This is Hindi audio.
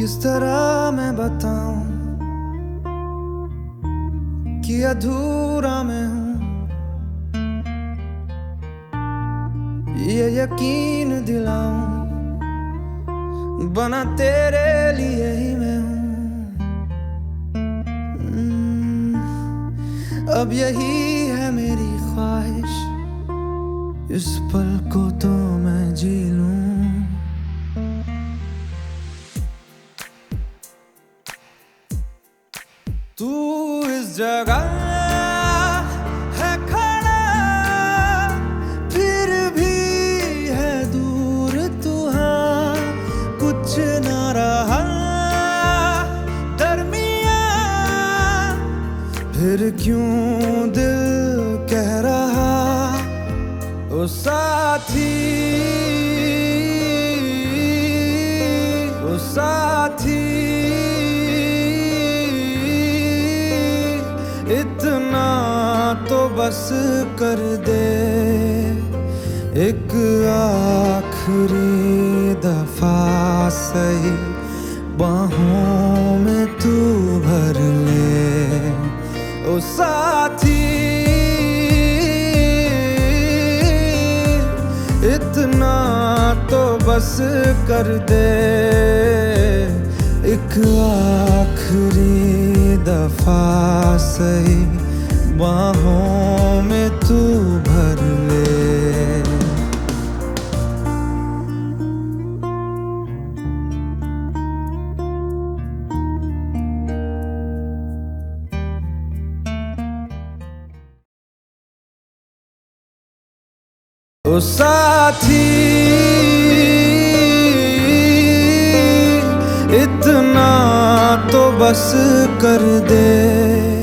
किस तरह मैं बताऊँ कि अधूरा मैं हूँ? ये यकीन दिलाऊं बना तेरे लिए ही मैं हूँ। हम्म, अब यही है मेरी ख्वाहिश इस पल को तो मैं तू इस जगह है खड़ा, फिर भी है दूर तू हाँ। कुछ न रहा दरमिया फिर क्यों दिल कह रहा, ओ साथी? बस कर दे। एक आखिरी दफ़ा सही बाहों में तू भर ले। ओ साथी, इतना तो बस कर दे। एक आखिरी दफ़ा सही बाहों में तू भर ले। ओ साथी इतना तो बस कर दे।